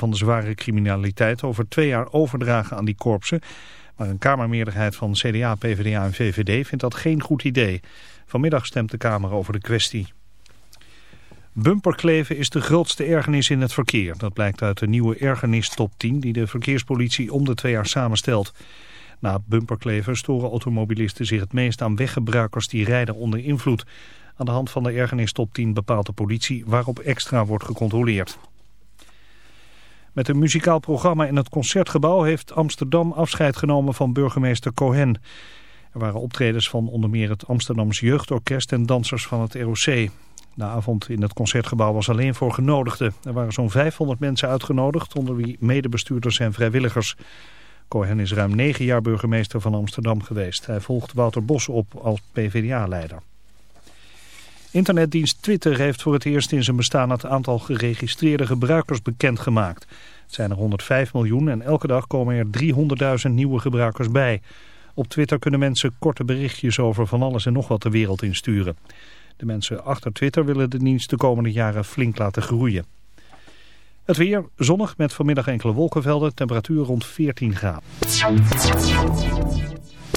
van de zware criminaliteit over twee jaar overdragen aan die korpsen. Maar een kamermeerderheid van CDA, PvdA en VVD vindt dat geen goed idee. Vanmiddag stemt de Kamer over de kwestie. Bumperkleven is de grootste ergernis in het verkeer. Dat blijkt uit de nieuwe ergernis top 10 die de verkeerspolitie om de twee jaar samenstelt. Na bumperkleven storen automobilisten zich het meest aan weggebruikers die rijden onder invloed. Aan de hand van de ergernis top 10 bepaalt de politie waarop extra wordt gecontroleerd. Met een muzikaal programma in het Concertgebouw heeft Amsterdam afscheid genomen van burgemeester Cohen. Er waren optredens van onder meer het Amsterdamse Jeugdorkest en dansers van het ROC. De avond in het Concertgebouw was alleen voor genodigden. Er waren zo'n 500 mensen uitgenodigd, onder wie medebestuurders en vrijwilligers. Cohen is ruim negen jaar burgemeester van Amsterdam geweest. Hij volgt Wouter Bos op als PvdA-leider. Internetdienst Twitter heeft voor het eerst in zijn bestaan het aantal geregistreerde gebruikers bekendgemaakt. Het zijn er 105 miljoen en elke dag komen er 300.000 nieuwe gebruikers bij. Op Twitter kunnen mensen korte berichtjes over van alles en nog wat de wereld insturen. De mensen achter Twitter willen de dienst de komende jaren flink laten groeien. Het weer zonnig met vanmiddag enkele wolkenvelden, temperatuur rond 14 graden.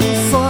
So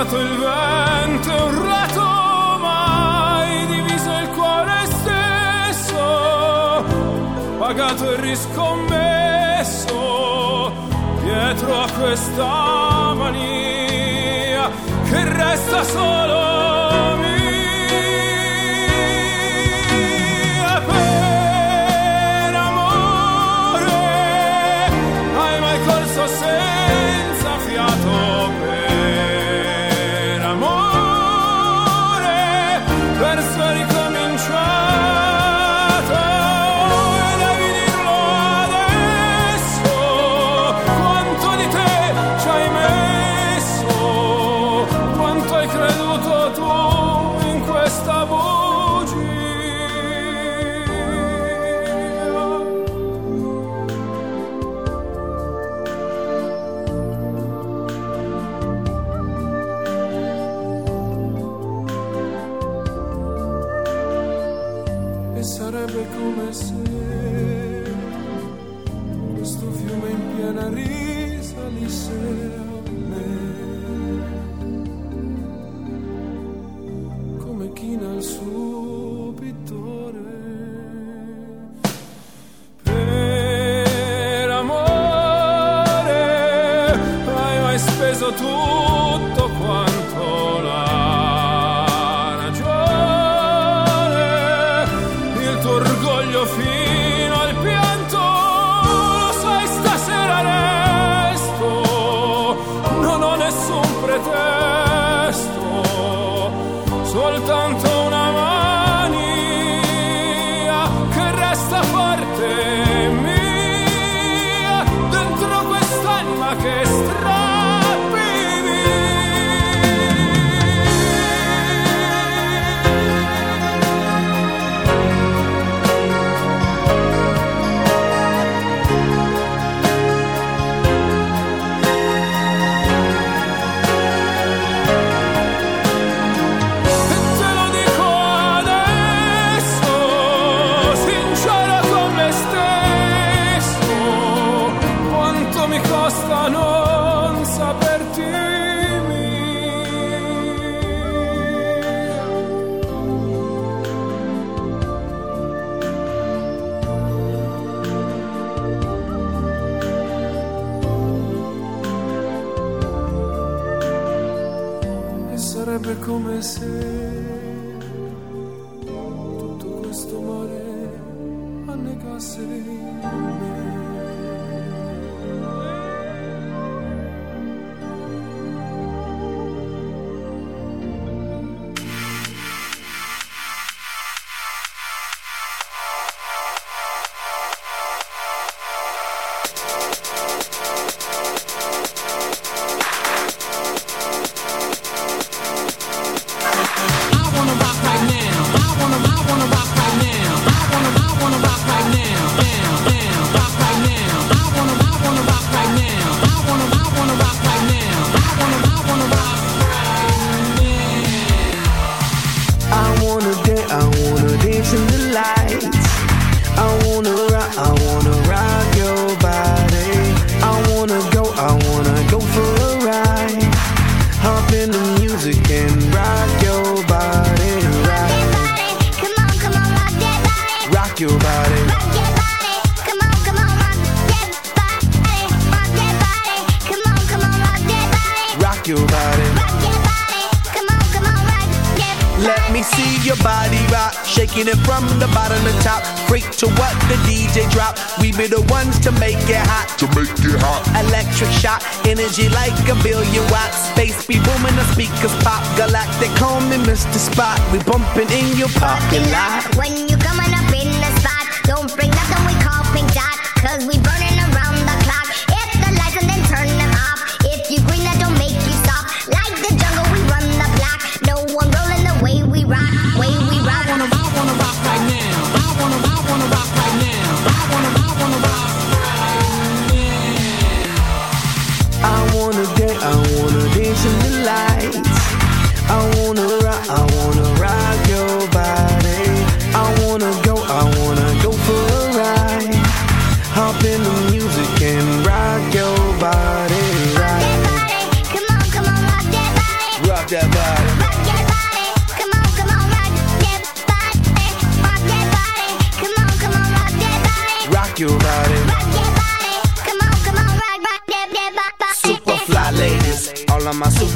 urlato il vento, è urlato ma hai diviso il cuore stesso, pagato e riscommesso dietro a questa mania che resta solo.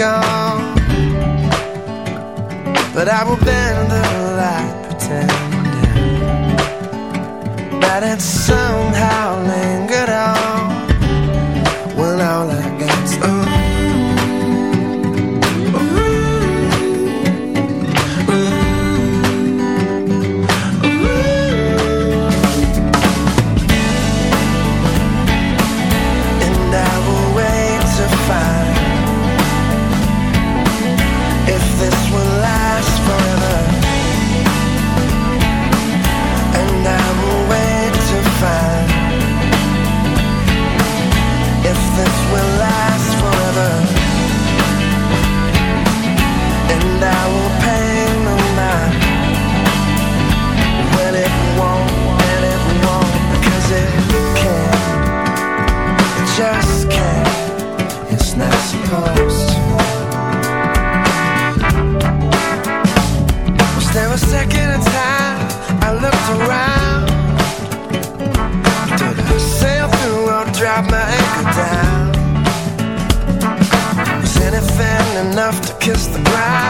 Gone. But I will bend the light, pretending that it somehow lingered enough to kiss the ground.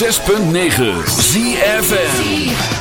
106.9 ZFN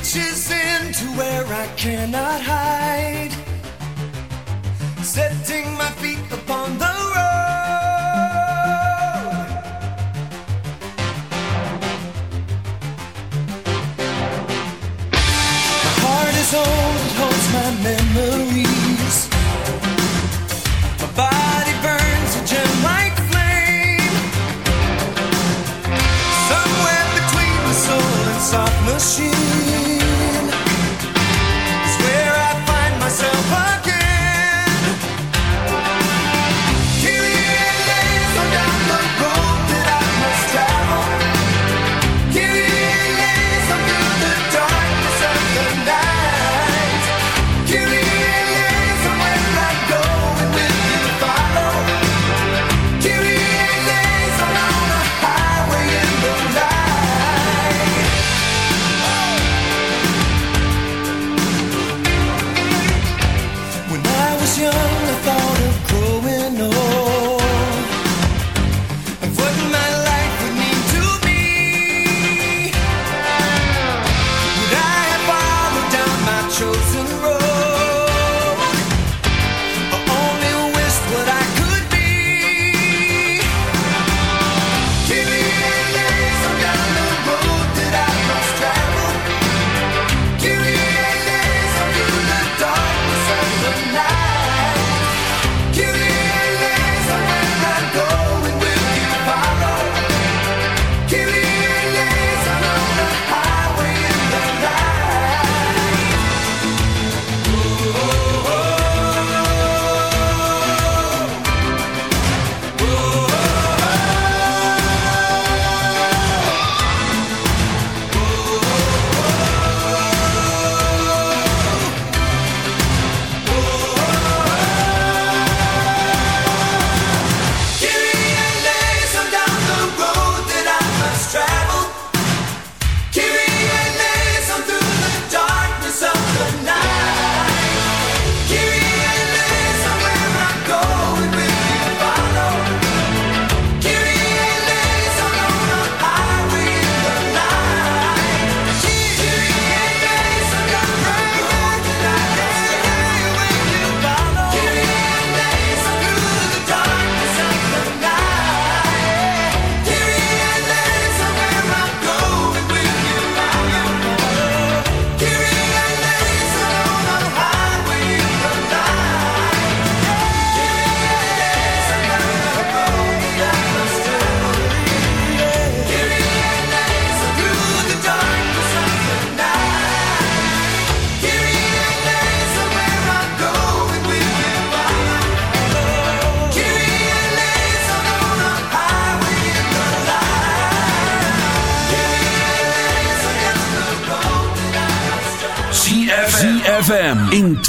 reaches into where I cannot hide, setting my feet upon the road. My heart is old, holds my memory.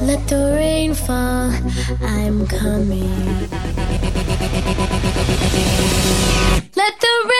Let the rain fall, I'm coming. Let the rain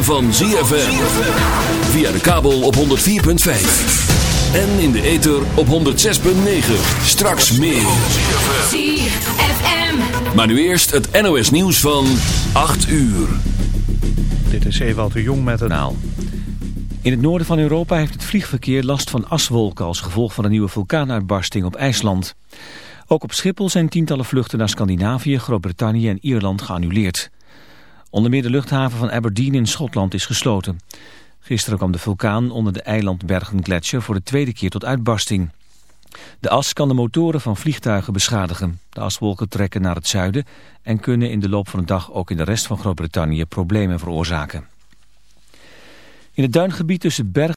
Ritme van ZFM. Via de kabel op 104.5. En in de ether op 106.9. Straks meer. ZFM. Maar nu eerst het NOS nieuws van 8 uur. Dit is Ewout de Jong met het... In het noorden van Europa heeft het vliegverkeer last van aswolken als gevolg van een nieuwe vulkaanuitbarsting op IJsland. Ook op Schiphol zijn tientallen vluchten naar Scandinavië, Groot-Brittannië en Ierland geannuleerd. Onder meer de luchthaven van Aberdeen in Schotland is gesloten. Gisteren kwam de vulkaan onder de eilandbergen Gletscher voor de tweede keer tot uitbarsting. De as kan de motoren van vliegtuigen beschadigen. De aswolken trekken naar het zuiden en kunnen in de loop van de dag ook in de rest van Groot-Brittannië problemen veroorzaken. In het duingebied tussen Bergen